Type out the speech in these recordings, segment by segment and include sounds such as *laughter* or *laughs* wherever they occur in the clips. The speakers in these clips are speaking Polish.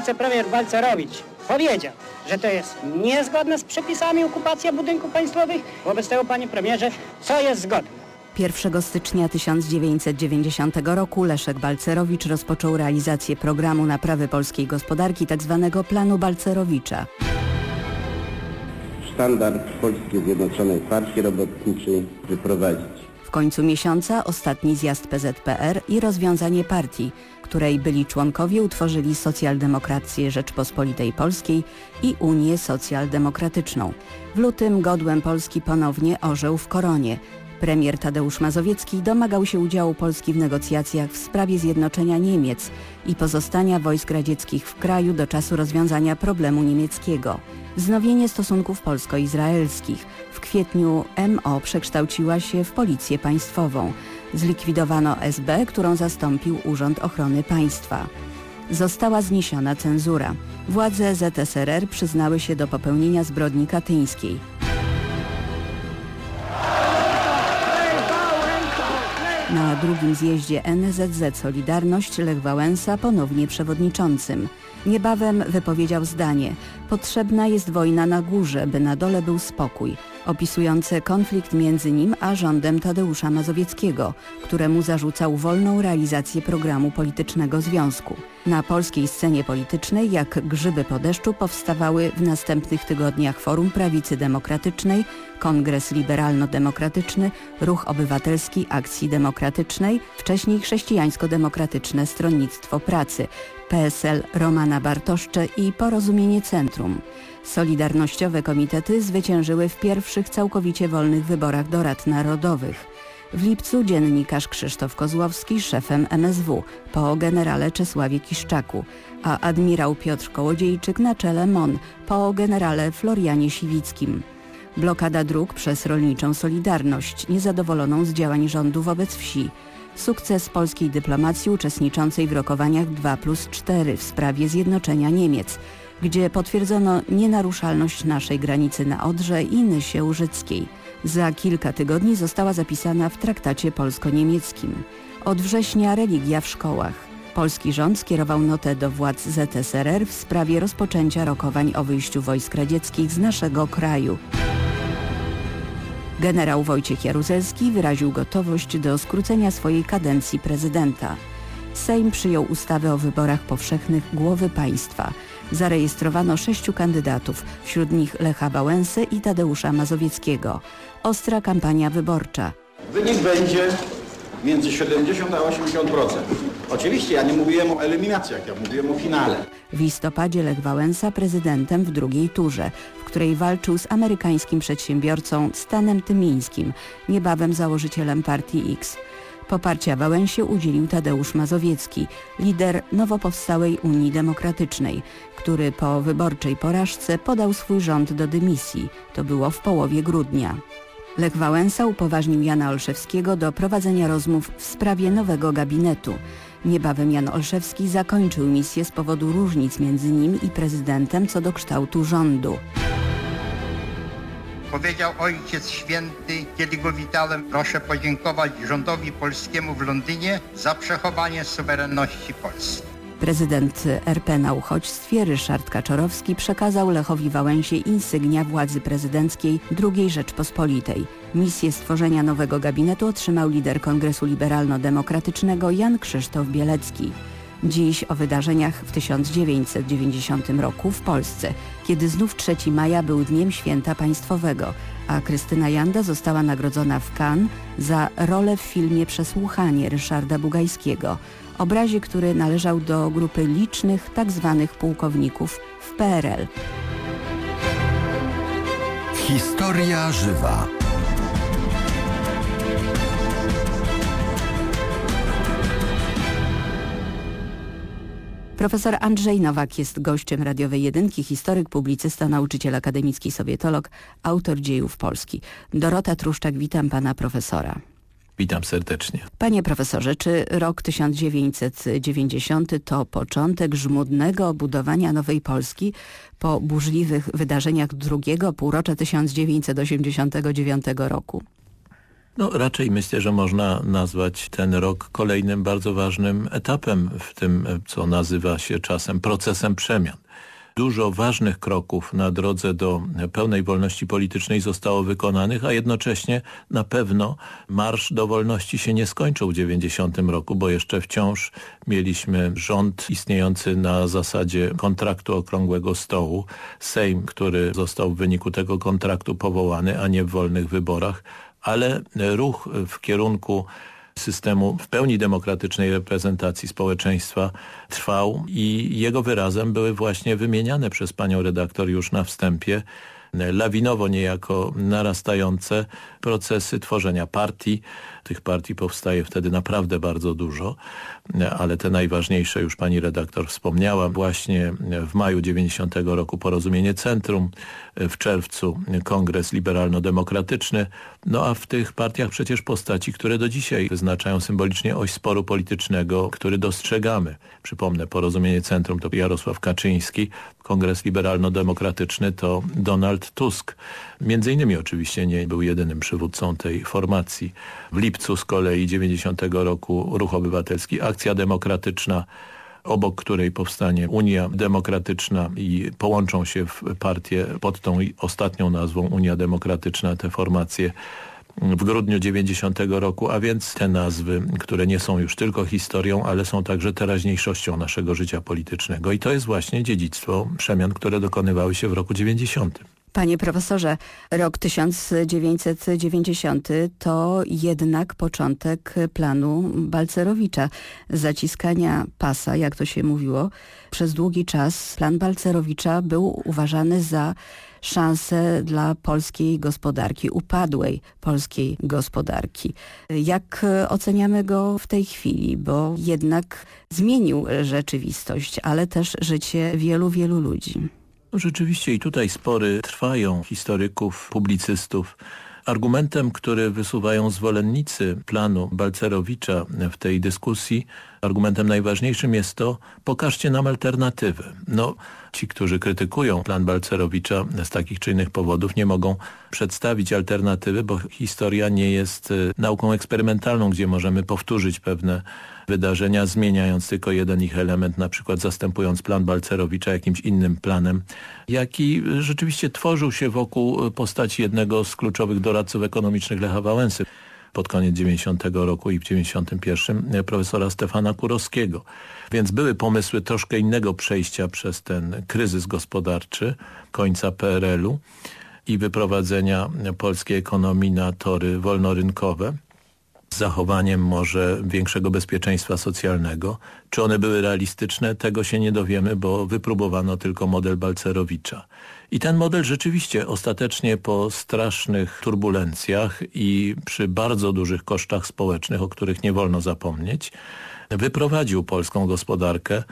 wicepremier Balcerowicz powiedział, że to jest niezgodne z przepisami okupacja budynków państwowych, wobec tego, panie premierze, co jest zgodne? 1 stycznia 1990 roku Leszek Balcerowicz rozpoczął realizację programu naprawy polskiej gospodarki tzw. planu Balcerowicza. Sztandar Polskiej Zjednoczonej Partii Robotniczej wyprowadzić. W końcu miesiąca ostatni zjazd PZPR i rozwiązanie partii, której byli członkowie utworzyli Socjaldemokrację Rzeczpospolitej Polskiej i Unię Socjaldemokratyczną. W lutym godłem Polski ponownie orzeł w koronie. Premier Tadeusz Mazowiecki domagał się udziału Polski w negocjacjach w sprawie zjednoczenia Niemiec i pozostania wojsk radzieckich w kraju do czasu rozwiązania problemu niemieckiego. Wznowienie stosunków polsko-izraelskich. W kwietniu MO przekształciła się w Policję Państwową. Zlikwidowano SB, którą zastąpił Urząd Ochrony Państwa. Została zniesiona cenzura. Władze ZSRR przyznały się do popełnienia zbrodni katyńskiej. Na drugim zjeździe NZZ Solidarność Lech Wałęsa ponownie przewodniczącym. Niebawem wypowiedział zdanie Potrzebna jest wojna na górze, by na dole był spokój, opisujące konflikt między nim a rządem Tadeusza Mazowieckiego, któremu zarzucał wolną realizację programu politycznego związku. Na polskiej scenie politycznej, jak grzyby po deszczu, powstawały w następnych tygodniach Forum Prawicy Demokratycznej, Kongres Liberalno-Demokratyczny, Ruch Obywatelski Akcji Demokratycznej, wcześniej Chrześcijańsko-Demokratyczne Stronnictwo Pracy, PSL Romana Bartoszcze i Porozumienie Centrum. Solidarnościowe komitety zwyciężyły w pierwszych całkowicie wolnych wyborach do Rad Narodowych. W lipcu dziennikarz Krzysztof Kozłowski szefem MSW po generale Czesławie Kiszczaku, a admirał Piotr Kołodziejczyk na czele MON po generale Florianie Siwickim. Blokada dróg przez rolniczą Solidarność, niezadowoloną z działań rządu wobec wsi. Sukces polskiej dyplomacji uczestniczącej w rokowaniach 2 plus 4 w sprawie zjednoczenia Niemiec, gdzie potwierdzono nienaruszalność naszej granicy na Odrze i Nysie Łużyckiej. Za kilka tygodni została zapisana w traktacie polsko-niemieckim. Od września religia w szkołach. Polski rząd skierował notę do władz ZSRR w sprawie rozpoczęcia rokowań o wyjściu wojsk radzieckich z naszego kraju. Generał Wojciech Jaruzelski wyraził gotowość do skrócenia swojej kadencji prezydenta. Sejm przyjął ustawę o wyborach powszechnych głowy państwa. Zarejestrowano sześciu kandydatów, wśród nich Lecha Wałęsy i Tadeusza Mazowieckiego. Ostra kampania wyborcza. Wynik będzie między 70 a 80%. Oczywiście ja nie mówiłem o eliminacjach, ja mówiłem o finale. W listopadzie Lech Wałęsa prezydentem w drugiej turze, w której walczył z amerykańskim przedsiębiorcą Stanem Tymińskim, niebawem założycielem partii X. Poparcia Wałęsie udzielił Tadeusz Mazowiecki, lider nowo powstałej Unii Demokratycznej, który po wyborczej porażce podał swój rząd do dymisji. To było w połowie grudnia. Lech Wałęsa upoważnił Jana Olszewskiego do prowadzenia rozmów w sprawie nowego gabinetu. Niebawem Jan Olszewski zakończył misję z powodu różnic między nim i prezydentem co do kształtu rządu. Powiedział Ojciec Święty, kiedy go witałem, proszę podziękować rządowi polskiemu w Londynie za przechowanie suwerenności Polski. Prezydent RP na uchodźstwie Ryszard Kaczorowski przekazał Lechowi Wałęsie insygnia władzy prezydenckiej II Rzeczpospolitej. Misję stworzenia nowego gabinetu otrzymał lider Kongresu Liberalno-Demokratycznego Jan Krzysztof Bielecki. Dziś o wydarzeniach w 1990 roku w Polsce, kiedy znów 3 maja był Dniem Święta Państwowego, a Krystyna Janda została nagrodzona w Cannes za rolę w filmie Przesłuchanie Ryszarda Bugajskiego, obrazie, który należał do grupy licznych tzw. Tak pułkowników w PRL. Historia żywa. Profesor Andrzej Nowak jest gościem radiowej jedynki, historyk, publicysta, nauczyciel akademicki, sowietolog, autor dziejów Polski. Dorota Truszczak, witam pana profesora. Witam serdecznie. Panie profesorze, czy rok 1990 to początek żmudnego budowania nowej Polski po burzliwych wydarzeniach drugiego półrocza 1989 roku? No raczej myślę, że można nazwać ten rok kolejnym bardzo ważnym etapem w tym, co nazywa się czasem procesem przemian. Dużo ważnych kroków na drodze do pełnej wolności politycznej zostało wykonanych, a jednocześnie na pewno marsz do wolności się nie skończył w 90 roku, bo jeszcze wciąż mieliśmy rząd istniejący na zasadzie kontraktu okrągłego stołu, Sejm, który został w wyniku tego kontraktu powołany, a nie w wolnych wyborach, ale ruch w kierunku systemu w pełni demokratycznej reprezentacji społeczeństwa trwał i jego wyrazem były właśnie wymieniane przez panią redaktor już na wstępie lawinowo niejako narastające procesy tworzenia partii. Tych partii powstaje wtedy naprawdę bardzo dużo, ale te najważniejsze już pani redaktor wspomniała. Właśnie w maju 90 roku porozumienie Centrum, w czerwcu Kongres Liberalno-Demokratyczny, no a w tych partiach przecież postaci, które do dzisiaj wyznaczają symbolicznie oś sporu politycznego, który dostrzegamy. Przypomnę, porozumienie Centrum to Jarosław Kaczyński, Kongres Liberalno-Demokratyczny to Donald Tusk. Między innymi oczywiście nie był jedynym przywódcą tej formacji. W lipcu z kolei 90 roku Ruch Obywatelski Akcja Demokratyczna, obok której powstanie Unia Demokratyczna i połączą się w partię pod tą ostatnią nazwą Unia Demokratyczna te formacje w grudniu 90 roku, a więc te nazwy, które nie są już tylko historią, ale są także teraźniejszością naszego życia politycznego. I to jest właśnie dziedzictwo przemian, które dokonywały się w roku 90. Panie profesorze, rok 1990 to jednak początek planu Balcerowicza, zaciskania pasa, jak to się mówiło. Przez długi czas plan Balcerowicza był uważany za szansę dla polskiej gospodarki, upadłej polskiej gospodarki. Jak oceniamy go w tej chwili? Bo jednak zmienił rzeczywistość, ale też życie wielu, wielu ludzi. Rzeczywiście i tutaj spory trwają historyków, publicystów. Argumentem, który wysuwają zwolennicy planu Balcerowicza w tej dyskusji, argumentem najważniejszym jest to, pokażcie nam alternatywę. No, ci, którzy krytykują plan Balcerowicza z takich czy innych powodów nie mogą przedstawić alternatywy, bo historia nie jest y, nauką eksperymentalną, gdzie możemy powtórzyć pewne wydarzenia, zmieniając tylko jeden ich element, na przykład zastępując plan Balcerowicza jakimś innym planem, jaki rzeczywiście tworzył się wokół postaci jednego z kluczowych doradców ekonomicznych Lecha Wałęsy pod koniec 90 roku i w 91 e, profesora Stefana Kurowskiego. Więc były pomysły troszkę innego przejścia przez ten kryzys gospodarczy końca PRL-u i wyprowadzenia polskiej ekonomii na tory wolnorynkowe z zachowaniem może większego bezpieczeństwa socjalnego. Czy one były realistyczne? Tego się nie dowiemy, bo wypróbowano tylko model Balcerowicza. I ten model rzeczywiście ostatecznie po strasznych turbulencjach i przy bardzo dużych kosztach społecznych, o których nie wolno zapomnieć, wyprowadził polską gospodarkę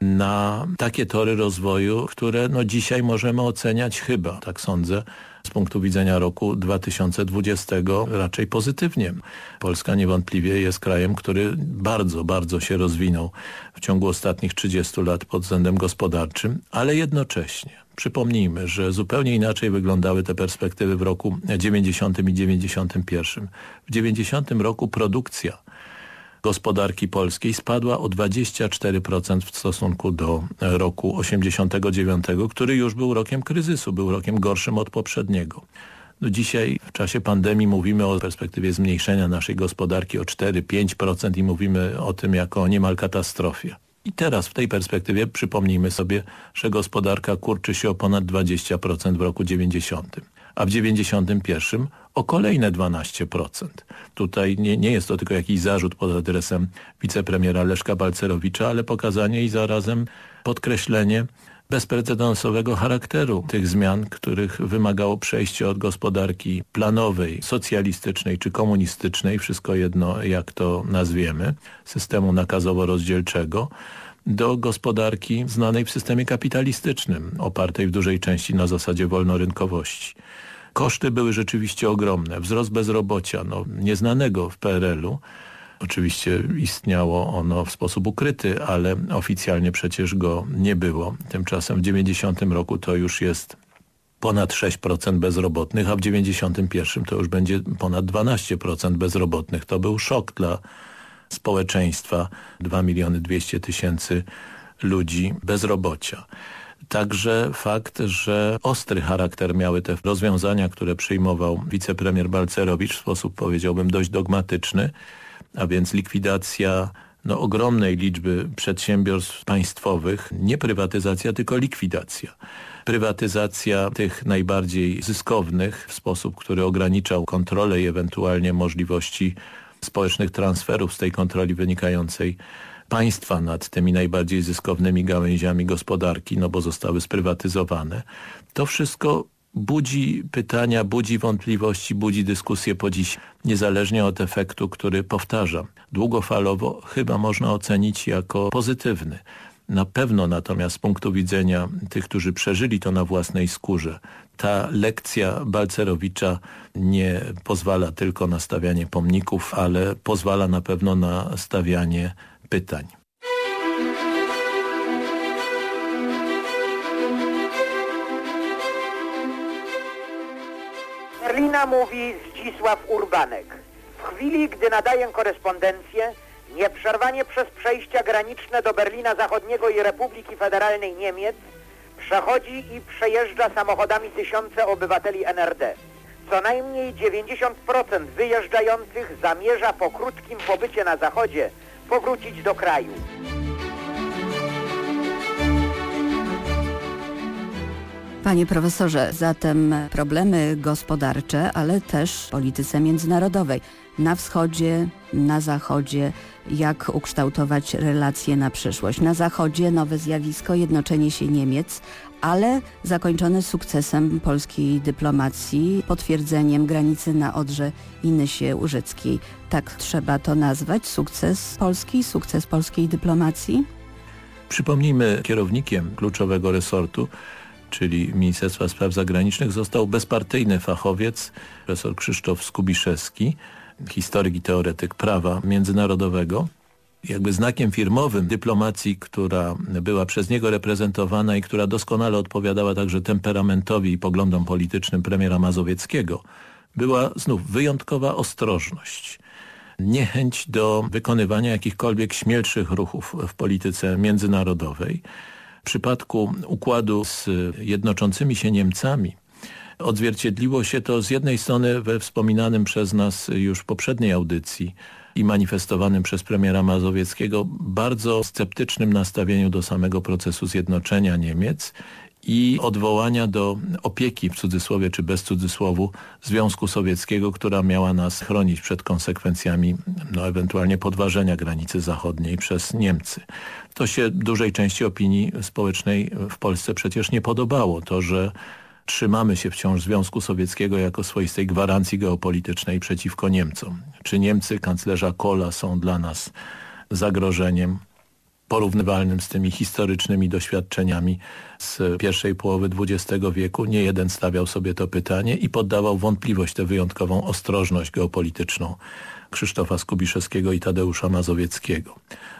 na takie tory rozwoju, które no dzisiaj możemy oceniać chyba, tak sądzę, z punktu widzenia roku 2020 raczej pozytywnie. Polska niewątpliwie jest krajem, który bardzo, bardzo się rozwinął w ciągu ostatnich 30 lat pod względem gospodarczym, ale jednocześnie Przypomnijmy, że zupełnie inaczej wyglądały te perspektywy w roku 90 i 91. W 90 roku produkcja gospodarki polskiej spadła o 24% w stosunku do roku 89, który już był rokiem kryzysu, był rokiem gorszym od poprzedniego. No dzisiaj w czasie pandemii mówimy o perspektywie zmniejszenia naszej gospodarki o 4-5% i mówimy o tym jako o niemal katastrofie. I teraz w tej perspektywie przypomnijmy sobie, że gospodarka kurczy się o ponad 20% w roku 90, a w 91 o kolejne 12%. Tutaj nie, nie jest to tylko jakiś zarzut pod adresem wicepremiera Leszka Balcerowicza, ale pokazanie i zarazem podkreślenie bezprecedensowego charakteru tych zmian, których wymagało przejście od gospodarki planowej, socjalistycznej czy komunistycznej, wszystko jedno jak to nazwiemy, systemu nakazowo-rozdzielczego, do gospodarki znanej w systemie kapitalistycznym, opartej w dużej części na zasadzie wolnorynkowości. Koszty były rzeczywiście ogromne. Wzrost bezrobocia, no, nieznanego w PRL-u, Oczywiście istniało ono w sposób ukryty, ale oficjalnie przecież go nie było. Tymczasem w 90 roku to już jest ponad 6% bezrobotnych, a w 91 to już będzie ponad 12% bezrobotnych. To był szok dla społeczeństwa. 2 miliony 200 tysięcy ludzi bezrobocia. Także fakt, że ostry charakter miały te rozwiązania, które przyjmował wicepremier Balcerowicz w sposób powiedziałbym dość dogmatyczny, a więc likwidacja no, ogromnej liczby przedsiębiorstw państwowych, nie prywatyzacja, tylko likwidacja. Prywatyzacja tych najbardziej zyskownych w sposób, który ograniczał kontrolę i ewentualnie możliwości społecznych transferów z tej kontroli wynikającej państwa nad tymi najbardziej zyskownymi gałęziami gospodarki, no bo zostały sprywatyzowane. To wszystko budzi pytania, budzi wątpliwości, budzi dyskusję po dziś, niezależnie od efektu, który powtarzam. Długofalowo chyba można ocenić jako pozytywny. Na pewno natomiast z punktu widzenia tych, którzy przeżyli to na własnej skórze, ta lekcja Balcerowicza nie pozwala tylko na stawianie pomników, ale pozwala na pewno na stawianie pytań. Berlina mówi Zdzisław Urbanek. W chwili, gdy nadaję korespondencję, nieprzerwanie przez przejścia graniczne do Berlina Zachodniego i Republiki Federalnej Niemiec przechodzi i przejeżdża samochodami tysiące obywateli NRD. Co najmniej 90% wyjeżdżających zamierza po krótkim pobycie na Zachodzie powrócić do kraju. Panie profesorze, zatem problemy gospodarcze, ale też polityce międzynarodowej. Na wschodzie, na zachodzie, jak ukształtować relacje na przyszłość. Na zachodzie nowe zjawisko, jednoczenie się Niemiec, ale zakończone sukcesem polskiej dyplomacji, potwierdzeniem granicy na Odrze i Nysie Łużyckiej. Tak trzeba to nazwać? Sukces Polski, sukces polskiej dyplomacji? Przypomnijmy, kierownikiem kluczowego resortu czyli Ministerstwa Spraw Zagranicznych, został bezpartyjny fachowiec, profesor Krzysztof Skubiszewski, historyk i teoretyk prawa międzynarodowego. Jakby znakiem firmowym dyplomacji, która była przez niego reprezentowana i która doskonale odpowiadała także temperamentowi i poglądom politycznym premiera Mazowieckiego, była znów wyjątkowa ostrożność niechęć do wykonywania jakichkolwiek śmielszych ruchów w polityce międzynarodowej. W przypadku układu z jednoczącymi się Niemcami odzwierciedliło się to z jednej strony we wspominanym przez nas już w poprzedniej audycji i manifestowanym przez premiera Mazowieckiego bardzo sceptycznym nastawieniu do samego procesu zjednoczenia Niemiec i odwołania do opieki w cudzysłowie czy bez cudzysłowu Związku Sowieckiego, która miała nas chronić przed konsekwencjami no, ewentualnie podważenia granicy zachodniej przez Niemcy. To się dużej części opinii społecznej w Polsce przecież nie podobało. To, że trzymamy się wciąż Związku Sowieckiego jako swoistej gwarancji geopolitycznej przeciwko Niemcom. Czy Niemcy kanclerza Kohla są dla nas zagrożeniem? Porównywalnym z tymi historycznymi doświadczeniami z pierwszej połowy XX wieku. Nie jeden stawiał sobie to pytanie i poddawał wątpliwość tę wyjątkową ostrożność geopolityczną Krzysztofa Skubiszewskiego i Tadeusza Mazowieckiego.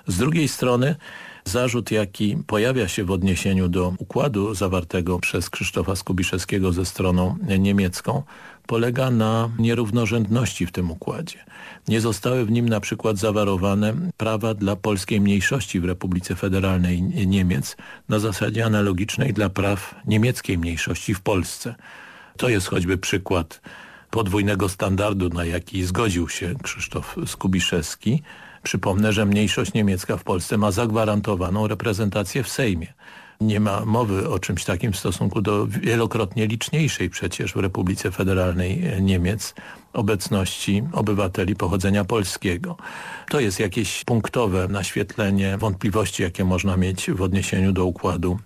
Z drugiej strony zarzut, jaki pojawia się w odniesieniu do układu zawartego przez Krzysztofa Skubiszewskiego ze stroną niemiecką, polega na nierównorzędności w tym układzie. Nie zostały w nim na przykład zawarowane prawa dla polskiej mniejszości w Republice Federalnej Niemiec na zasadzie analogicznej dla praw niemieckiej mniejszości w Polsce. To jest choćby przykład podwójnego standardu, na jaki zgodził się Krzysztof Skubiszewski. Przypomnę, że mniejszość niemiecka w Polsce ma zagwarantowaną reprezentację w Sejmie. Nie ma mowy o czymś takim w stosunku do wielokrotnie liczniejszej przecież w Republice Federalnej Niemiec obecności obywateli pochodzenia polskiego. To jest jakieś punktowe naświetlenie wątpliwości, jakie można mieć w odniesieniu do układu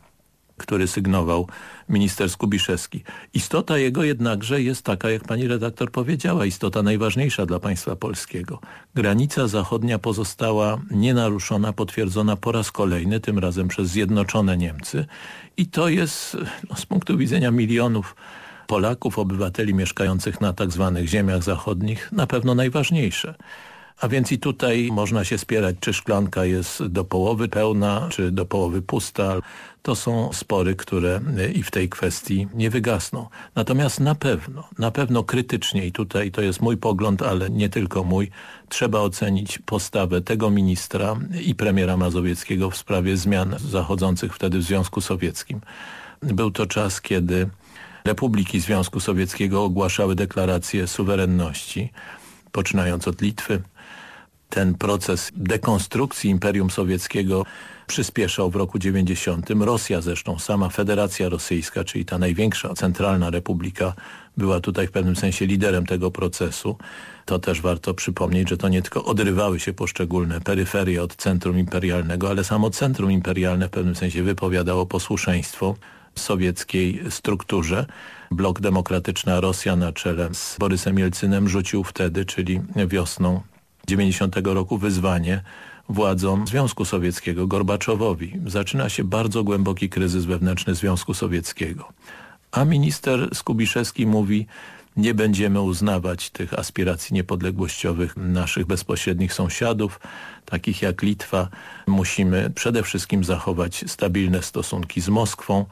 który sygnował minister Skubiszewski. Istota jego jednakże jest taka, jak pani redaktor powiedziała, istota najważniejsza dla państwa polskiego. Granica zachodnia pozostała nienaruszona, potwierdzona po raz kolejny, tym razem przez Zjednoczone Niemcy i to jest no, z punktu widzenia milionów Polaków, obywateli mieszkających na tak zwanych ziemiach zachodnich na pewno najważniejsze A więc i tutaj można się spierać, czy szklanka jest do połowy pełna, czy do połowy pusta. To są spory, które i w tej kwestii nie wygasną. Natomiast na pewno, na pewno krytycznie i tutaj to jest mój pogląd, ale nie tylko mój, trzeba ocenić postawę tego ministra i premiera Mazowieckiego w sprawie zmian zachodzących wtedy w Związku Sowieckim. Był to czas, kiedy republiki Związku Sowieckiego ogłaszały deklarację suwerenności, poczynając od Litwy, ten proces dekonstrukcji Imperium Sowieckiego przyspieszał w roku 90. Rosja zresztą, sama Federacja Rosyjska, czyli ta największa centralna republika, była tutaj w pewnym sensie liderem tego procesu. To też warto przypomnieć, że to nie tylko odrywały się poszczególne peryferie od centrum imperialnego, ale samo centrum imperialne w pewnym sensie wypowiadało posłuszeństwo sowieckiej strukturze. Blok Demokratyczna Rosja na czele z Borysem Jelcynem rzucił wtedy, czyli wiosną 90 roku wyzwanie władzom Związku Sowieckiego, Gorbaczowowi. Zaczyna się bardzo głęboki kryzys wewnętrzny Związku Sowieckiego. A minister Skubiszewski mówi, nie będziemy uznawać tych aspiracji niepodległościowych naszych bezpośrednich sąsiadów, takich jak Litwa. Musimy przede wszystkim zachować stabilne stosunki z Moskwą,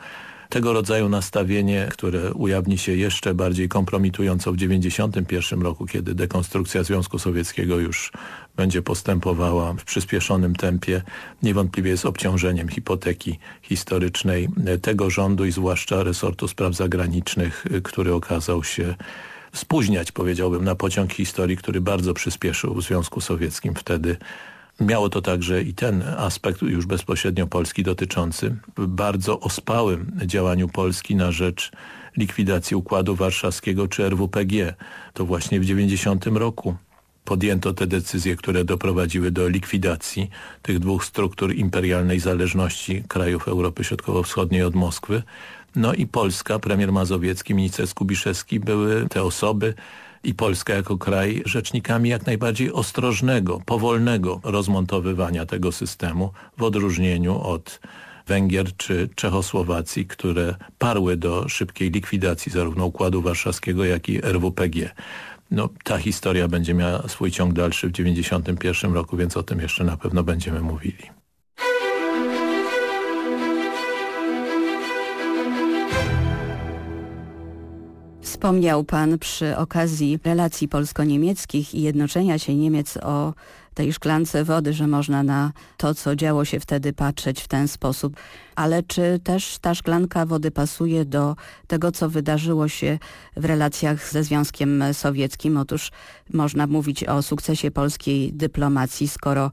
tego rodzaju nastawienie, które ujawni się jeszcze bardziej kompromitująco w 1991 roku, kiedy dekonstrukcja Związku Sowieckiego już będzie postępowała w przyspieszonym tempie, niewątpliwie jest obciążeniem hipoteki historycznej tego rządu i zwłaszcza resortu spraw zagranicznych, który okazał się spóźniać, powiedziałbym, na pociąg historii, który bardzo przyspieszył w Związku Sowieckim wtedy Miało to także i ten aspekt już bezpośrednio Polski dotyczący bardzo ospałym działaniu Polski na rzecz likwidacji Układu Warszawskiego czy RWPG. To właśnie w 90 roku podjęto te decyzje, które doprowadziły do likwidacji tych dwóch struktur imperialnej zależności krajów Europy Środkowo-Wschodniej od Moskwy. No i Polska, premier Mazowiecki, minister Skubiszewski były te osoby, i Polska jako kraj rzecznikami jak najbardziej ostrożnego, powolnego rozmontowywania tego systemu w odróżnieniu od Węgier czy Czechosłowacji, które parły do szybkiej likwidacji zarówno Układu Warszawskiego, jak i RWPG. No, ta historia będzie miała swój ciąg dalszy w 1991 roku, więc o tym jeszcze na pewno będziemy mówili. Wspomniał Pan przy okazji relacji polsko-niemieckich i jednoczenia się Niemiec o tej szklance wody, że można na to, co działo się wtedy patrzeć w ten sposób. Ale czy też ta szklanka wody pasuje do tego, co wydarzyło się w relacjach ze Związkiem Sowieckim? Otóż można mówić o sukcesie polskiej dyplomacji, skoro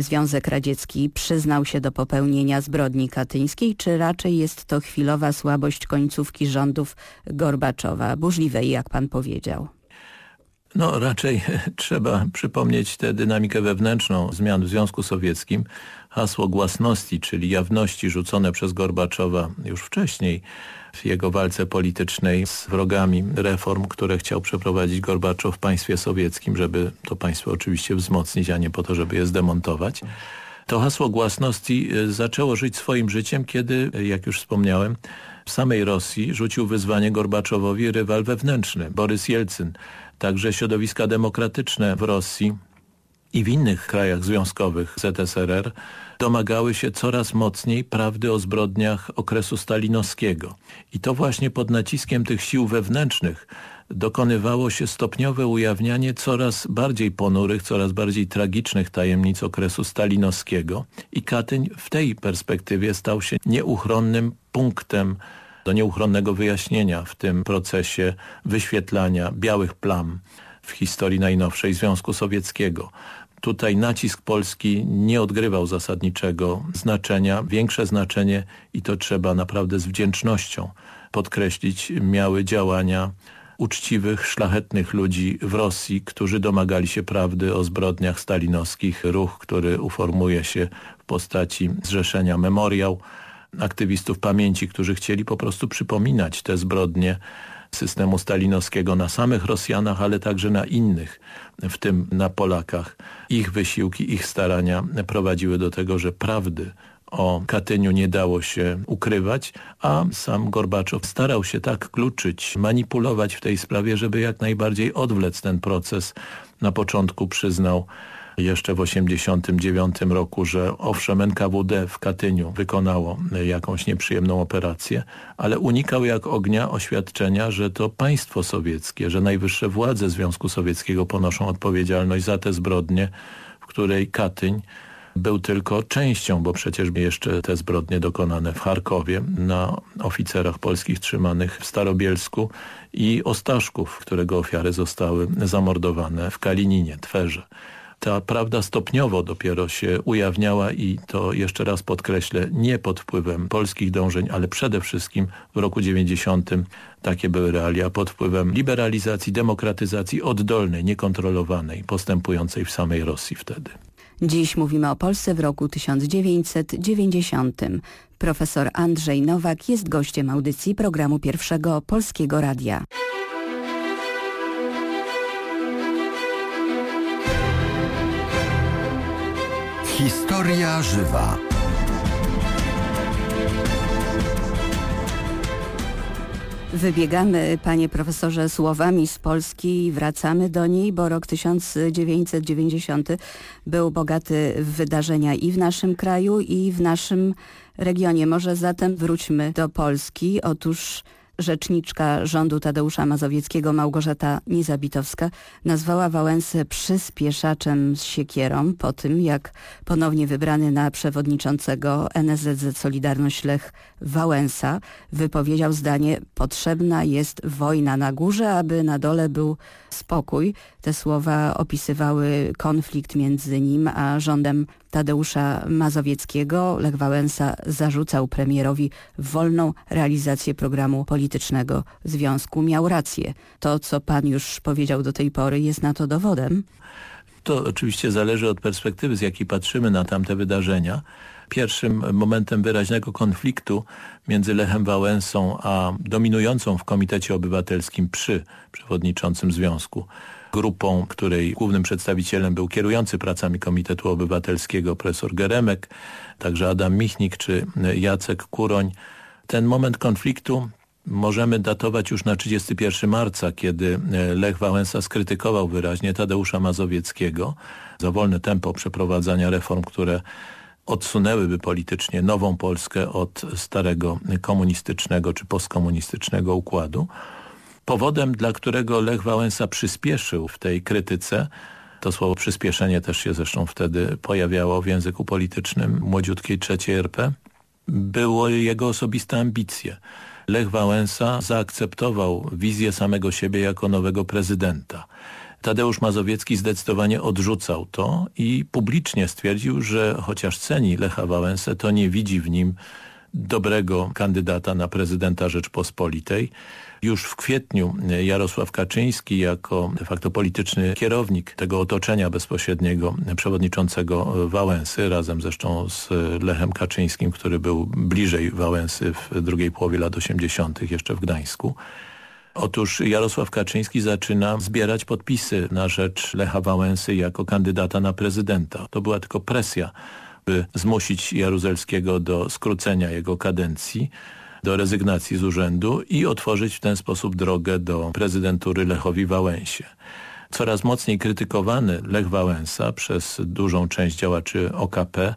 Związek Radziecki przyznał się do popełnienia zbrodni katyńskiej, czy raczej jest to chwilowa słabość końcówki rządów Gorbaczowa, burzliwej, jak pan powiedział? No raczej *laughs* trzeba przypomnieć tę dynamikę wewnętrzną zmian w Związku Sowieckim. Hasło głasności, czyli jawności rzucone przez Gorbaczowa już wcześniej w jego walce politycznej z wrogami reform, które chciał przeprowadzić Gorbaczow w państwie sowieckim, żeby to państwo oczywiście wzmocnić, a nie po to, żeby je zdemontować. To hasło głasności e, zaczęło żyć swoim życiem, kiedy, jak już wspomniałem, w samej Rosji rzucił wyzwanie Gorbaczowowi rywal wewnętrzny, Borys Jelcyn. Także środowiska demokratyczne w Rosji i w innych krajach związkowych ZSRR domagały się coraz mocniej prawdy o zbrodniach okresu stalinowskiego. I to właśnie pod naciskiem tych sił wewnętrznych dokonywało się stopniowe ujawnianie coraz bardziej ponurych, coraz bardziej tragicznych tajemnic okresu stalinowskiego i Katyń w tej perspektywie stał się nieuchronnym punktem do nieuchronnego wyjaśnienia w tym procesie wyświetlania białych plam w historii najnowszej Związku Sowieckiego. Tutaj nacisk Polski nie odgrywał zasadniczego znaczenia. Większe znaczenie, i to trzeba naprawdę z wdzięcznością podkreślić, miały działania uczciwych, szlachetnych ludzi w Rosji, którzy domagali się prawdy o zbrodniach stalinowskich. Ruch, który uformuje się w postaci zrzeszenia Memoriał, aktywistów pamięci, którzy chcieli po prostu przypominać te zbrodnie systemu stalinowskiego na samych Rosjanach, ale także na innych, w tym na Polakach. Ich wysiłki, ich starania prowadziły do tego, że prawdy o Katyniu nie dało się ukrywać, a sam Gorbaczow starał się tak kluczyć, manipulować w tej sprawie, żeby jak najbardziej odwlec ten proces na początku przyznał jeszcze w 1989 roku, że owszem NKWD w Katyniu wykonało jakąś nieprzyjemną operację, ale unikał jak ognia oświadczenia, że to państwo sowieckie, że najwyższe władze Związku Sowieckiego ponoszą odpowiedzialność za te zbrodnie, w której Katyń był tylko częścią, bo przecież jeszcze te zbrodnie dokonane w Charkowie na oficerach polskich trzymanych w Starobielsku i Ostaszków, którego ofiary zostały zamordowane w Kalininie, Twerze ta prawda stopniowo dopiero się ujawniała i to jeszcze raz podkreślę, nie pod wpływem polskich dążeń, ale przede wszystkim w roku 90 takie były realia pod wpływem liberalizacji, demokratyzacji oddolnej, niekontrolowanej, postępującej w samej Rosji wtedy. Dziś mówimy o Polsce w roku 1990. Profesor Andrzej Nowak jest gościem audycji programu Pierwszego Polskiego Radia. Historia żywa. Wybiegamy, panie profesorze, słowami z Polski i wracamy do niej, bo rok 1990 był bogaty w wydarzenia i w naszym kraju, i w naszym regionie. Może zatem wróćmy do Polski. Otóż rzeczniczka rządu Tadeusza Mazowieckiego Małgorzata Nizabitowska nazwała Wałęsę przyspieszaczem z siekierą po tym, jak ponownie wybrany na przewodniczącego NSZZ Solidarność Lech Wałęsa wypowiedział zdanie potrzebna jest wojna na górze, aby na dole był spokój. Te słowa opisywały konflikt między nim a rządem Tadeusza Mazowieckiego. Lech Wałęsa zarzucał premierowi wolną realizację programu politycznego związku. Miał rację. To, co pan już powiedział do tej pory jest na to dowodem. To oczywiście zależy od perspektywy, z jakiej patrzymy na tamte wydarzenia. Pierwszym momentem wyraźnego konfliktu między Lechem Wałęsą a dominującą w Komitecie Obywatelskim przy przewodniczącym związku grupą, której głównym przedstawicielem był kierujący pracami Komitetu Obywatelskiego profesor Geremek, także Adam Michnik czy Jacek Kuroń. Ten moment konfliktu możemy datować już na 31 marca, kiedy Lech Wałęsa skrytykował wyraźnie Tadeusza Mazowieckiego za wolne tempo przeprowadzania reform, które odsunęłyby politycznie nową Polskę od starego komunistycznego czy postkomunistycznego układu. Powodem, dla którego Lech Wałęsa przyspieszył w tej krytyce, to słowo przyspieszenie też się zresztą wtedy pojawiało w języku politycznym młodziutkiej trzeciej RP, było jego osobiste ambicje. Lech Wałęsa zaakceptował wizję samego siebie jako nowego prezydenta. Tadeusz Mazowiecki zdecydowanie odrzucał to i publicznie stwierdził, że chociaż ceni Lecha Wałęsę, to nie widzi w nim dobrego kandydata na prezydenta Rzeczpospolitej. Już w kwietniu Jarosław Kaczyński jako de facto polityczny kierownik tego otoczenia bezpośredniego przewodniczącego Wałęsy, razem zresztą z Lechem Kaczyńskim, który był bliżej Wałęsy w drugiej połowie lat 80. jeszcze w Gdańsku. Otóż Jarosław Kaczyński zaczyna zbierać podpisy na rzecz Lecha Wałęsy jako kandydata na prezydenta. To była tylko presja, by zmusić Jaruzelskiego do skrócenia jego kadencji do rezygnacji z urzędu i otworzyć w ten sposób drogę do prezydentury Lechowi Wałęsie. Coraz mocniej krytykowany Lech Wałęsa przez dużą część działaczy OKP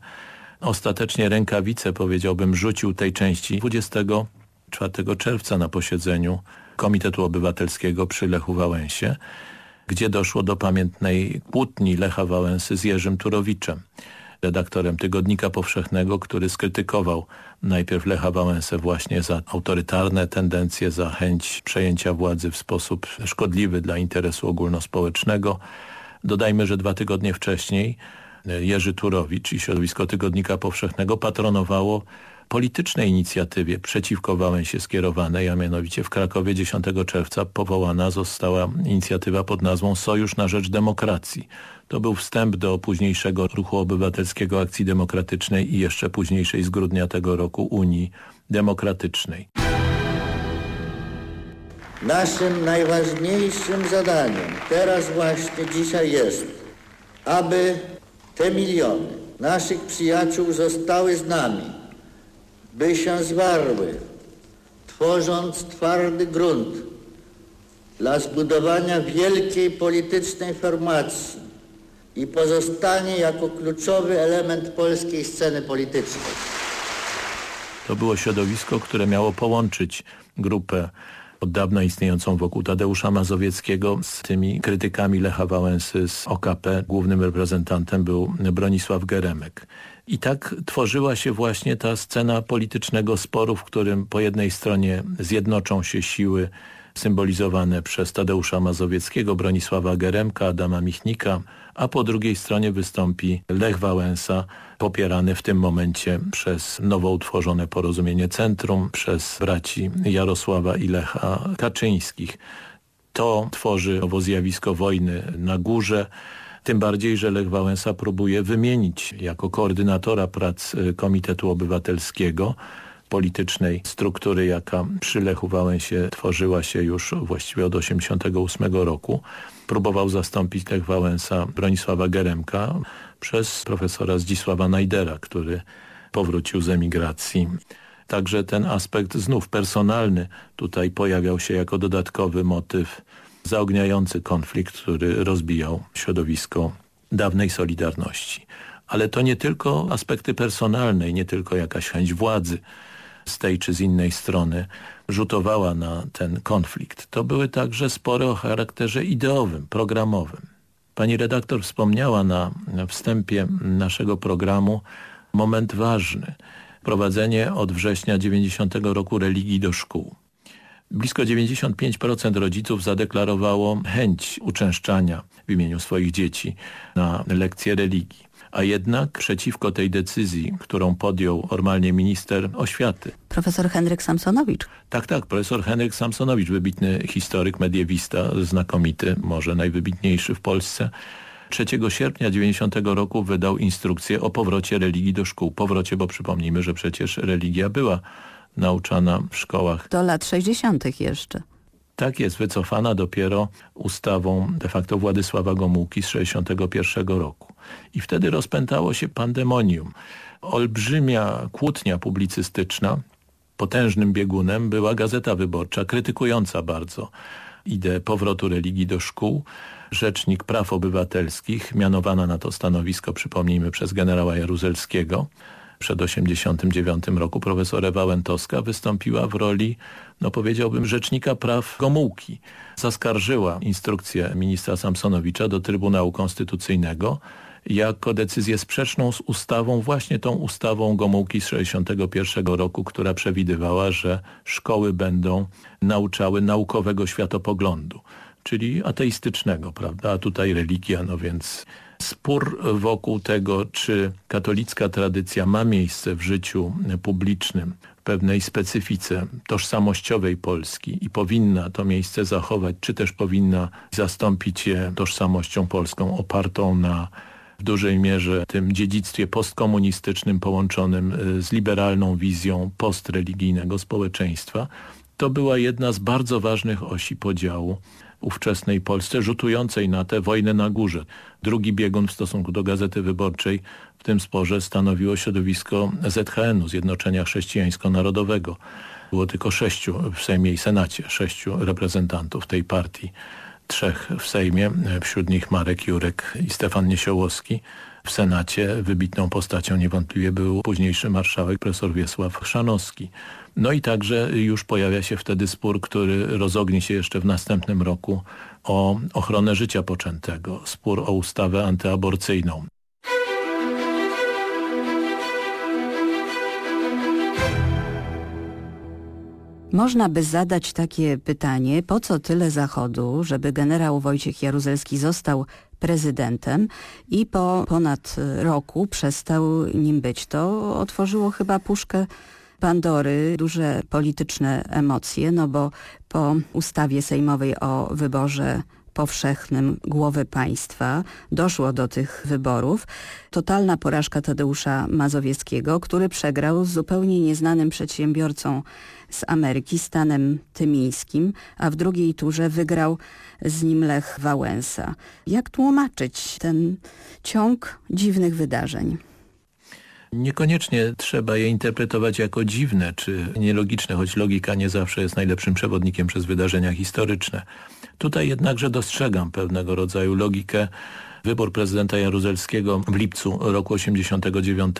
ostatecznie rękawice, powiedziałbym, rzucił tej części 24 czerwca na posiedzeniu Komitetu Obywatelskiego przy Lechu Wałęsie, gdzie doszło do pamiętnej kłótni Lecha Wałęsy z Jerzym Turowiczem redaktorem Tygodnika Powszechnego, który skrytykował najpierw Lecha Wałęsę właśnie za autorytarne tendencje, za chęć przejęcia władzy w sposób szkodliwy dla interesu ogólnospołecznego. Dodajmy, że dwa tygodnie wcześniej Jerzy Turowicz i środowisko Tygodnika Powszechnego patronowało politycznej inicjatywie przeciwko Wałęsie skierowanej, a mianowicie w Krakowie 10 czerwca powołana została inicjatywa pod nazwą Sojusz na Rzecz Demokracji. To był wstęp do późniejszego ruchu obywatelskiego Akcji Demokratycznej i jeszcze późniejszej z grudnia tego roku Unii Demokratycznej. Naszym najważniejszym zadaniem teraz właśnie dzisiaj jest, aby te miliony naszych przyjaciół zostały z nami, by się zwarły, tworząc twardy grunt dla zbudowania wielkiej politycznej formacji i pozostanie jako kluczowy element polskiej sceny politycznej. To było środowisko, które miało połączyć grupę od dawna istniejącą wokół Tadeusza Mazowieckiego z tymi krytykami Lecha Wałęsy z OKP. Głównym reprezentantem był Bronisław Geremek. I tak tworzyła się właśnie ta scena politycznego sporu, w którym po jednej stronie zjednoczą się siły symbolizowane przez Tadeusza Mazowieckiego, Bronisława Geremka, Adama Michnika, a po drugiej stronie wystąpi Lech Wałęsa, popierany w tym momencie przez nowo utworzone porozumienie Centrum, przez braci Jarosława i Lecha Kaczyńskich. To tworzy owo zjawisko wojny na górze, tym bardziej, że Lech Wałęsa próbuje wymienić jako koordynatora prac Komitetu Obywatelskiego politycznej struktury, jaka przy Lechu Wałęsie tworzyła się już właściwie od 1988 roku. Próbował zastąpić Lech Wałęsa Bronisława Geremka przez profesora Zdzisława Najdera, który powrócił z emigracji. Także ten aspekt znów personalny tutaj pojawiał się jako dodatkowy motyw zaogniający konflikt, który rozbijał środowisko dawnej Solidarności. Ale to nie tylko aspekty personalne, nie tylko jakaś chęć władzy z tej czy z innej strony rzutowała na ten konflikt. To były także spory o charakterze ideowym, programowym. Pani redaktor wspomniała na wstępie naszego programu moment ważny. Prowadzenie od września 90 roku religii do szkół. Blisko 95% rodziców zadeklarowało chęć uczęszczania w imieniu swoich dzieci na lekcje religii. A jednak przeciwko tej decyzji, którą podjął normalnie minister oświaty. Profesor Henryk Samsonowicz. Tak, tak, profesor Henryk Samsonowicz, wybitny historyk, mediewista, znakomity, może najwybitniejszy w Polsce. 3 sierpnia 90 roku wydał instrukcję o powrocie religii do szkół. Powrocie, bo przypomnijmy, że przecież religia była nauczana w szkołach. Do lat 60. jeszcze. Tak jest, wycofana dopiero ustawą de facto Władysława Gomułki z 61 roku. I wtedy rozpętało się pandemonium. Olbrzymia kłótnia publicystyczna, potężnym biegunem była Gazeta Wyborcza, krytykująca bardzo ideę powrotu religii do szkół. Rzecznik Praw Obywatelskich, mianowana na to stanowisko, przypomnijmy, przez generała Jaruzelskiego, przed 89 roku profesor Ewa Łętowska wystąpiła w roli, no powiedziałbym, rzecznika praw Gomułki. Zaskarżyła instrukcję ministra Samsonowicza do Trybunału Konstytucyjnego jako decyzję sprzeczną z ustawą, właśnie tą ustawą Gomułki z 61 roku, która przewidywała, że szkoły będą nauczały naukowego światopoglądu, czyli ateistycznego, prawda, a tutaj religia, no więc spór wokół tego, czy katolicka tradycja ma miejsce w życiu publicznym, pewnej specyfice tożsamościowej Polski i powinna to miejsce zachować, czy też powinna zastąpić je tożsamością polską opartą na w dużej mierze tym dziedzictwie postkomunistycznym połączonym z liberalną wizją postreligijnego społeczeństwa, to była jedna z bardzo ważnych osi podziału ówczesnej Polsce, rzutującej na tę wojnę na górze. Drugi biegun w stosunku do Gazety Wyborczej w tym sporze stanowiło środowisko ZHN-u, Zjednoczenia Chrześcijańsko-Narodowego. Było tylko sześciu w Sejmie i Senacie, sześciu reprezentantów tej partii. Trzech w Sejmie, wśród nich Marek Jurek i Stefan Niesiołowski. W Senacie wybitną postacią niewątpliwie był późniejszy marszałek profesor Wiesław Chrzanowski. No i także już pojawia się wtedy spór, który rozogni się jeszcze w następnym roku o ochronę życia poczętego. Spór o ustawę antyaborcyjną. Można by zadać takie pytanie, po co tyle Zachodu, żeby generał Wojciech Jaruzelski został prezydentem i po ponad roku przestał nim być. To otworzyło chyba puszkę Pandory duże polityczne emocje, no bo po ustawie sejmowej o wyborze powszechnym głowy państwa doszło do tych wyborów. Totalna porażka Tadeusza Mazowieckiego, który przegrał z zupełnie nieznanym przedsiębiorcą z Ameryki, Stanem Tymińskim, a w drugiej turze wygrał z nim Lech Wałęsa. Jak tłumaczyć ten ciąg dziwnych wydarzeń? Niekoniecznie trzeba je interpretować jako dziwne czy nielogiczne, choć logika nie zawsze jest najlepszym przewodnikiem przez wydarzenia historyczne. Tutaj jednakże dostrzegam pewnego rodzaju logikę. Wybór prezydenta Jaruzelskiego w lipcu roku 89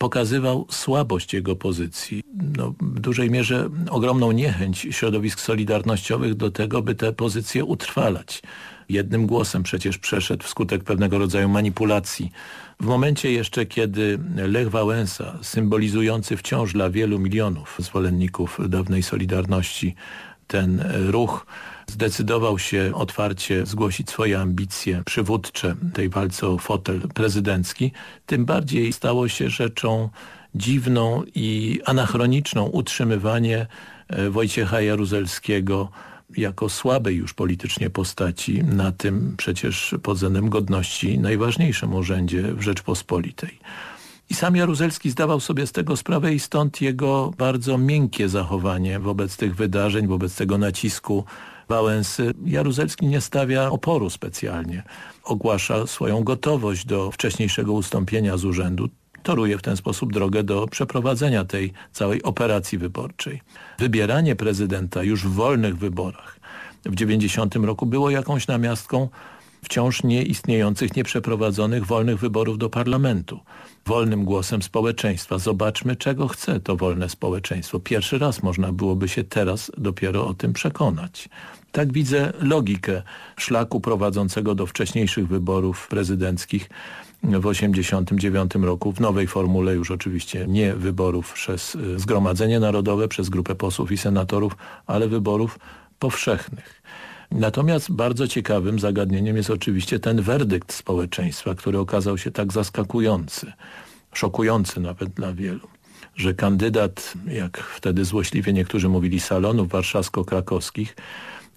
pokazywał słabość jego pozycji. No, w dużej mierze ogromną niechęć środowisk solidarnościowych do tego, by te pozycje utrwalać. Jednym głosem przecież przeszedł wskutek pewnego rodzaju manipulacji. W momencie jeszcze, kiedy Lech Wałęsa, symbolizujący wciąż dla wielu milionów zwolenników dawnej Solidarności ten ruch, zdecydował się otwarcie zgłosić swoje ambicje przywódcze tej walce o fotel prezydencki, tym bardziej stało się rzeczą dziwną i anachroniczną utrzymywanie e, Wojciecha Jaruzelskiego jako słabej już politycznie postaci na tym przecież pod względem godności najważniejszym urzędzie w Rzeczpospolitej. I sam Jaruzelski zdawał sobie z tego sprawę i stąd jego bardzo miękkie zachowanie wobec tych wydarzeń, wobec tego nacisku Wałęsy. Jaruzelski nie stawia oporu specjalnie. Ogłasza swoją gotowość do wcześniejszego ustąpienia z urzędu. Toruje w ten sposób drogę do przeprowadzenia tej całej operacji wyborczej. Wybieranie prezydenta już w wolnych wyborach w 90 roku było jakąś namiastką wciąż nieistniejących, nieprzeprowadzonych wolnych wyborów do parlamentu. Wolnym głosem społeczeństwa. Zobaczmy, czego chce to wolne społeczeństwo. Pierwszy raz można byłoby się teraz dopiero o tym przekonać. Tak widzę logikę szlaku prowadzącego do wcześniejszych wyborów prezydenckich w 1989 roku w nowej formule już oczywiście nie wyborów przez y, Zgromadzenie Narodowe, przez grupę posłów i senatorów, ale wyborów powszechnych. Natomiast bardzo ciekawym zagadnieniem jest oczywiście ten werdykt społeczeństwa, który okazał się tak zaskakujący, szokujący nawet dla wielu, że kandydat, jak wtedy złośliwie niektórzy mówili, salonów warszawsko-krakowskich,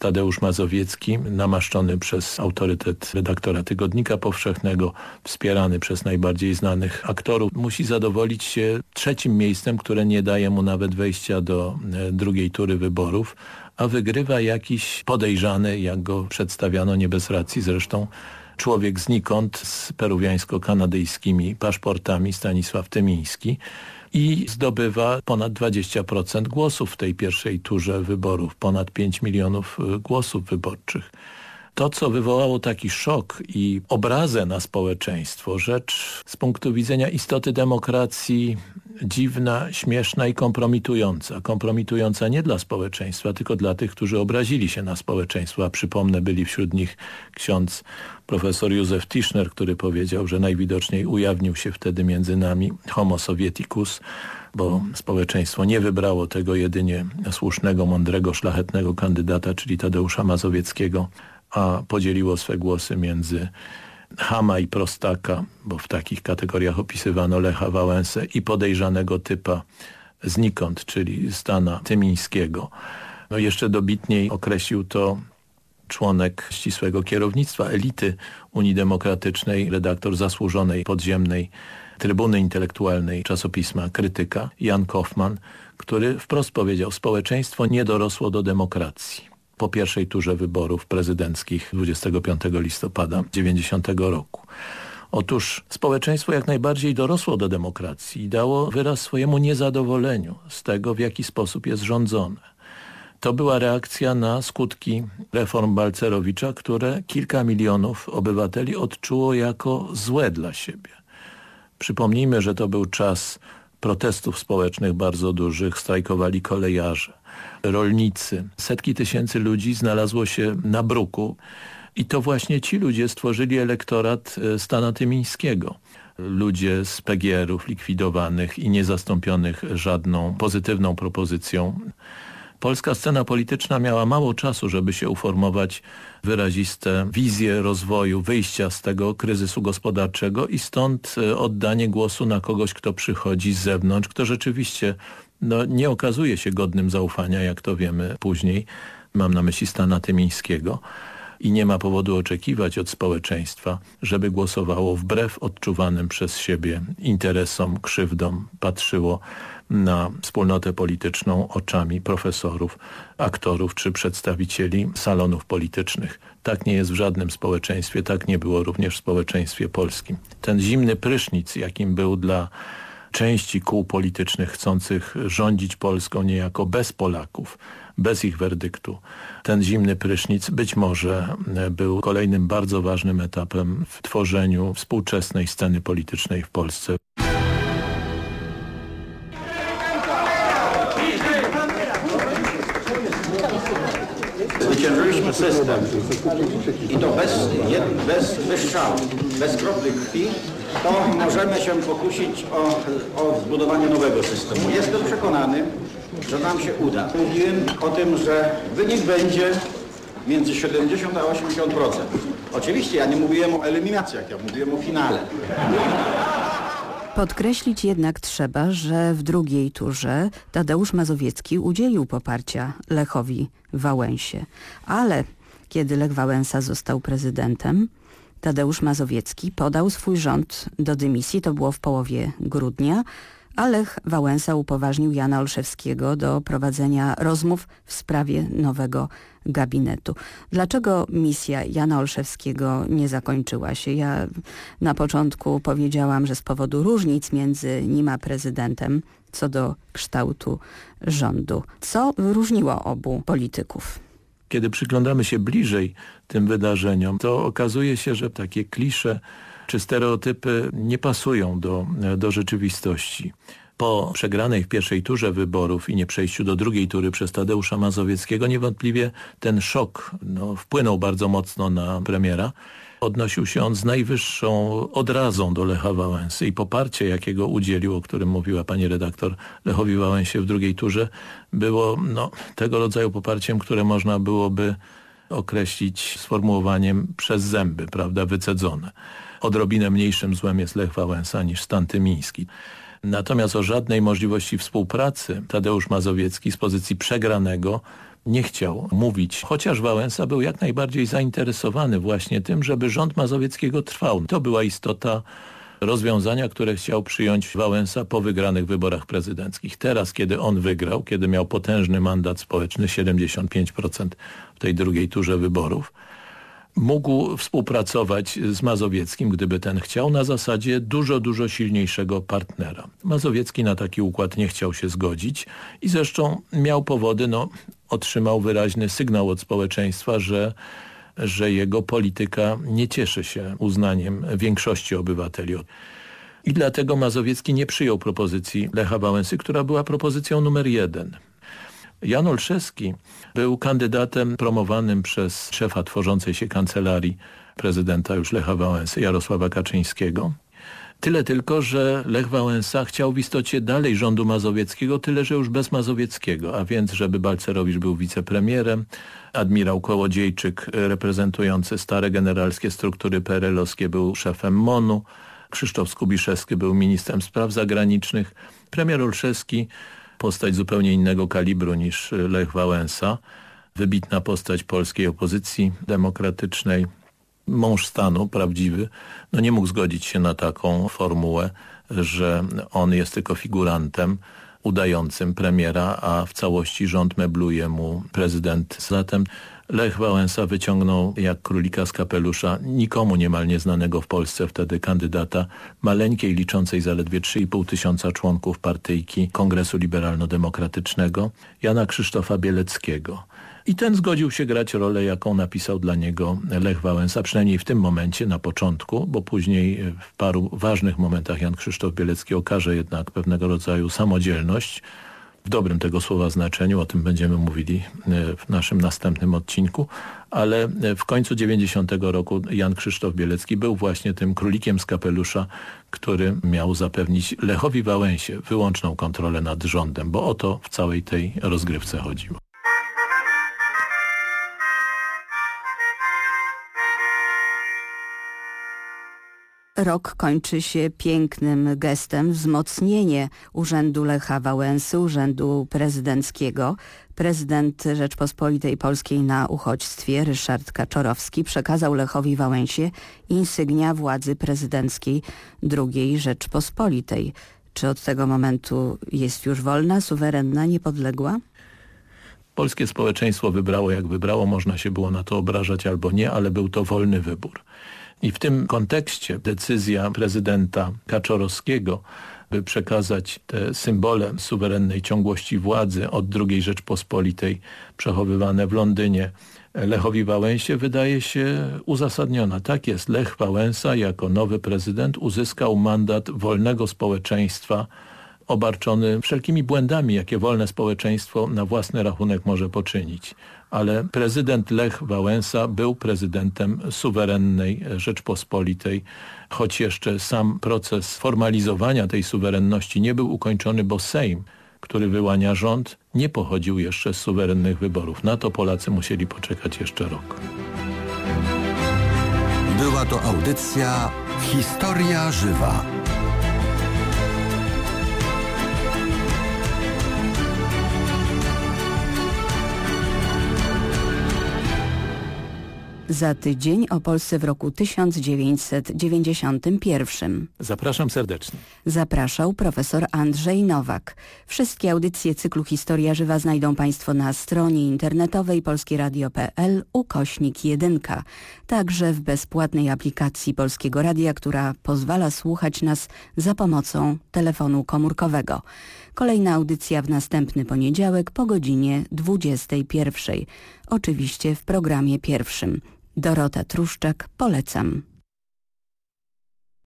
Tadeusz Mazowiecki, namaszczony przez autorytet redaktora Tygodnika Powszechnego, wspierany przez najbardziej znanych aktorów, musi zadowolić się trzecim miejscem, które nie daje mu nawet wejścia do e, drugiej tury wyborów, a wygrywa jakiś podejrzany, jak go przedstawiano nie bez racji zresztą, człowiek znikąd z peruwiańsko-kanadyjskimi paszportami Stanisław Tymiński i zdobywa ponad 20% głosów w tej pierwszej turze wyborów, ponad 5 milionów y, głosów wyborczych. To, co wywołało taki szok i obrazę na społeczeństwo, rzecz z punktu widzenia istoty demokracji dziwna, śmieszna i kompromitująca. Kompromitująca nie dla społeczeństwa, tylko dla tych, którzy obrazili się na społeczeństwo. A przypomnę, byli wśród nich ksiądz profesor Józef Tischner, który powiedział, że najwidoczniej ujawnił się wtedy między nami homo sovieticus, bo społeczeństwo nie wybrało tego jedynie słusznego, mądrego, szlachetnego kandydata, czyli Tadeusza Mazowieckiego, a podzieliło swe głosy między Hama i prostaka, bo w takich kategoriach opisywano Lecha Wałęsę i podejrzanego typa znikąd, czyli Stana Tymińskiego. No jeszcze dobitniej określił to członek ścisłego kierownictwa elity Unii Demokratycznej, redaktor zasłużonej podziemnej trybuny intelektualnej czasopisma Krytyka, Jan Kaufman, który wprost powiedział, społeczeństwo nie dorosło do demokracji po pierwszej turze wyborów prezydenckich 25 listopada 90 roku. Otóż społeczeństwo jak najbardziej dorosło do demokracji i dało wyraz swojemu niezadowoleniu z tego, w jaki sposób jest rządzone. To była reakcja na skutki reform Balcerowicza, które kilka milionów obywateli odczuło jako złe dla siebie. Przypomnijmy, że to był czas protestów społecznych bardzo dużych, strajkowali kolejarze rolnicy. Setki tysięcy ludzi znalazło się na bruku i to właśnie ci ludzie stworzyli elektorat e, Stana Tymińskiego. Ludzie z PGR-ów likwidowanych i niezastąpionych żadną pozytywną propozycją. Polska scena polityczna miała mało czasu, żeby się uformować wyraziste wizje rozwoju, wyjścia z tego kryzysu gospodarczego i stąd e, oddanie głosu na kogoś, kto przychodzi z zewnątrz, kto rzeczywiście no, nie okazuje się godnym zaufania, jak to wiemy później. Mam na myśli Stana Tymińskiego i nie ma powodu oczekiwać od społeczeństwa, żeby głosowało wbrew odczuwanym przez siebie interesom, krzywdom, patrzyło na wspólnotę polityczną oczami profesorów, aktorów czy przedstawicieli salonów politycznych. Tak nie jest w żadnym społeczeństwie, tak nie było również w społeczeństwie polskim. Ten zimny prysznic, jakim był dla części kół politycznych chcących rządzić Polską niejako bez Polaków, bez ich werdyktu. Ten zimny prysznic być może był kolejnym bardzo ważnym etapem w tworzeniu współczesnej sceny politycznej w Polsce. System i to bez, bez wystrzału, bez kropli krwi, to możemy się pokusić o, o zbudowanie nowego systemu. Jestem przekonany, że nam się uda. Mówiłem o tym, że wynik będzie między 70 a 80%. Oczywiście ja nie mówiłem o eliminacjach, ja mówiłem o finale. Podkreślić jednak trzeba, że w drugiej turze Tadeusz Mazowiecki udzielił poparcia Lechowi Wałęsie. Ale kiedy Lech Wałęsa został prezydentem, Tadeusz Mazowiecki podał swój rząd do dymisji, to było w połowie grudnia, a Lech Wałęsa upoważnił Jana Olszewskiego do prowadzenia rozmów w sprawie nowego gabinetu. Dlaczego misja Jana Olszewskiego nie zakończyła się? Ja na początku powiedziałam, że z powodu różnic między nim a prezydentem co do kształtu rządu. Co różniło obu polityków? Kiedy przyglądamy się bliżej tym wydarzeniom, to okazuje się, że takie klisze czy stereotypy nie pasują do, do rzeczywistości. Po przegranej w pierwszej turze wyborów i nie przejściu do drugiej tury przez Tadeusza Mazowieckiego niewątpliwie ten szok no, wpłynął bardzo mocno na premiera. Odnosił się on z najwyższą odrazą do Lecha Wałęsy i poparcie, jakiego udzielił, o którym mówiła pani redaktor Lechowi Wałęsie w drugiej turze, było no, tego rodzaju poparciem, które można byłoby określić sformułowaniem przez zęby, prawda, wycedzone. Odrobinę mniejszym złem jest Lech Wałęsa niż Stan Tymiński. Natomiast o żadnej możliwości współpracy Tadeusz Mazowiecki z pozycji przegranego nie chciał mówić, chociaż Wałęsa był jak najbardziej zainteresowany właśnie tym, żeby rząd Mazowieckiego trwał. To była istota rozwiązania, które chciał przyjąć Wałęsa po wygranych wyborach prezydenckich. Teraz, kiedy on wygrał, kiedy miał potężny mandat społeczny, 75% w tej drugiej turze wyborów, mógł współpracować z Mazowieckim, gdyby ten chciał, na zasadzie dużo, dużo silniejszego partnera. Mazowiecki na taki układ nie chciał się zgodzić i zresztą miał powody, no, otrzymał wyraźny sygnał od społeczeństwa, że że jego polityka nie cieszy się uznaniem większości obywateli. I dlatego Mazowiecki nie przyjął propozycji Lecha Wałęsy, która była propozycją numer jeden. Jan Olszewski był kandydatem promowanym przez szefa tworzącej się kancelarii prezydenta już Lecha Wałęsy, Jarosława Kaczyńskiego. Tyle tylko, że Lech Wałęsa chciał w istocie dalej rządu mazowieckiego, tyle że już bez Mazowieckiego, a więc żeby Balcerowicz był wicepremierem, admirał Kołodziejczyk reprezentujący stare generalskie struktury PRL-owskie był szefem MONU, Krzysztof Skubiszewski był ministrem spraw zagranicznych, premier Olszewski postać zupełnie innego kalibru niż Lech Wałęsa, wybitna postać polskiej opozycji demokratycznej, mąż stanu prawdziwy, no nie mógł zgodzić się na taką formułę, że on jest tylko figurantem udającym premiera, a w całości rząd mebluje mu prezydent. Zatem Lech Wałęsa wyciągnął jak królika z kapelusza nikomu niemal nieznanego w Polsce wtedy kandydata maleńkiej, liczącej zaledwie 3,5 tysiąca członków partyjki Kongresu Liberalno-Demokratycznego, Jana Krzysztofa Bieleckiego. I ten zgodził się grać rolę, jaką napisał dla niego Lech Wałęsa, przynajmniej w tym momencie, na początku, bo później w paru ważnych momentach Jan Krzysztof Bielecki okaże jednak pewnego rodzaju samodzielność, w dobrym tego słowa znaczeniu, o tym będziemy mówili w naszym następnym odcinku, ale w końcu 90 roku Jan Krzysztof Bielecki był właśnie tym królikiem z kapelusza, który miał zapewnić Lechowi Wałęsie wyłączną kontrolę nad rządem, bo o to w całej tej rozgrywce chodziło. Rok kończy się pięknym gestem wzmocnienie urzędu Lecha Wałęsy, urzędu prezydenckiego. Prezydent Rzeczpospolitej Polskiej na uchodźstwie Ryszard Kaczorowski przekazał Lechowi Wałęsie insygnia władzy prezydenckiej II Rzeczpospolitej. Czy od tego momentu jest już wolna, suwerenna, niepodległa? Polskie społeczeństwo wybrało jak wybrało, można się było na to obrażać albo nie, ale był to wolny wybór. I w tym kontekście decyzja prezydenta Kaczorowskiego by przekazać te symbole suwerennej ciągłości władzy od II Rzeczpospolitej przechowywane w Londynie Lechowi Wałęsie wydaje się uzasadniona. Tak jest, Lech Wałęsa jako nowy prezydent uzyskał mandat wolnego społeczeństwa obarczony wszelkimi błędami, jakie wolne społeczeństwo na własny rachunek może poczynić. Ale prezydent Lech Wałęsa był prezydentem suwerennej Rzeczpospolitej, choć jeszcze sam proces formalizowania tej suwerenności nie był ukończony, bo Sejm, który wyłania rząd, nie pochodził jeszcze z suwerennych wyborów. Na to Polacy musieli poczekać jeszcze rok. Była to audycja Historia Żywa. Za tydzień o Polsce w roku 1991. Zapraszam serdecznie. Zapraszał profesor Andrzej Nowak. Wszystkie audycje cyklu Historia Żywa znajdą Państwo na stronie internetowej polskieradio.pl ukośnik 1. Także w bezpłatnej aplikacji Polskiego Radia, która pozwala słuchać nas za pomocą telefonu komórkowego. Kolejna audycja w następny poniedziałek po godzinie 21. Oczywiście w programie pierwszym. Dorota Truszczak, polecam.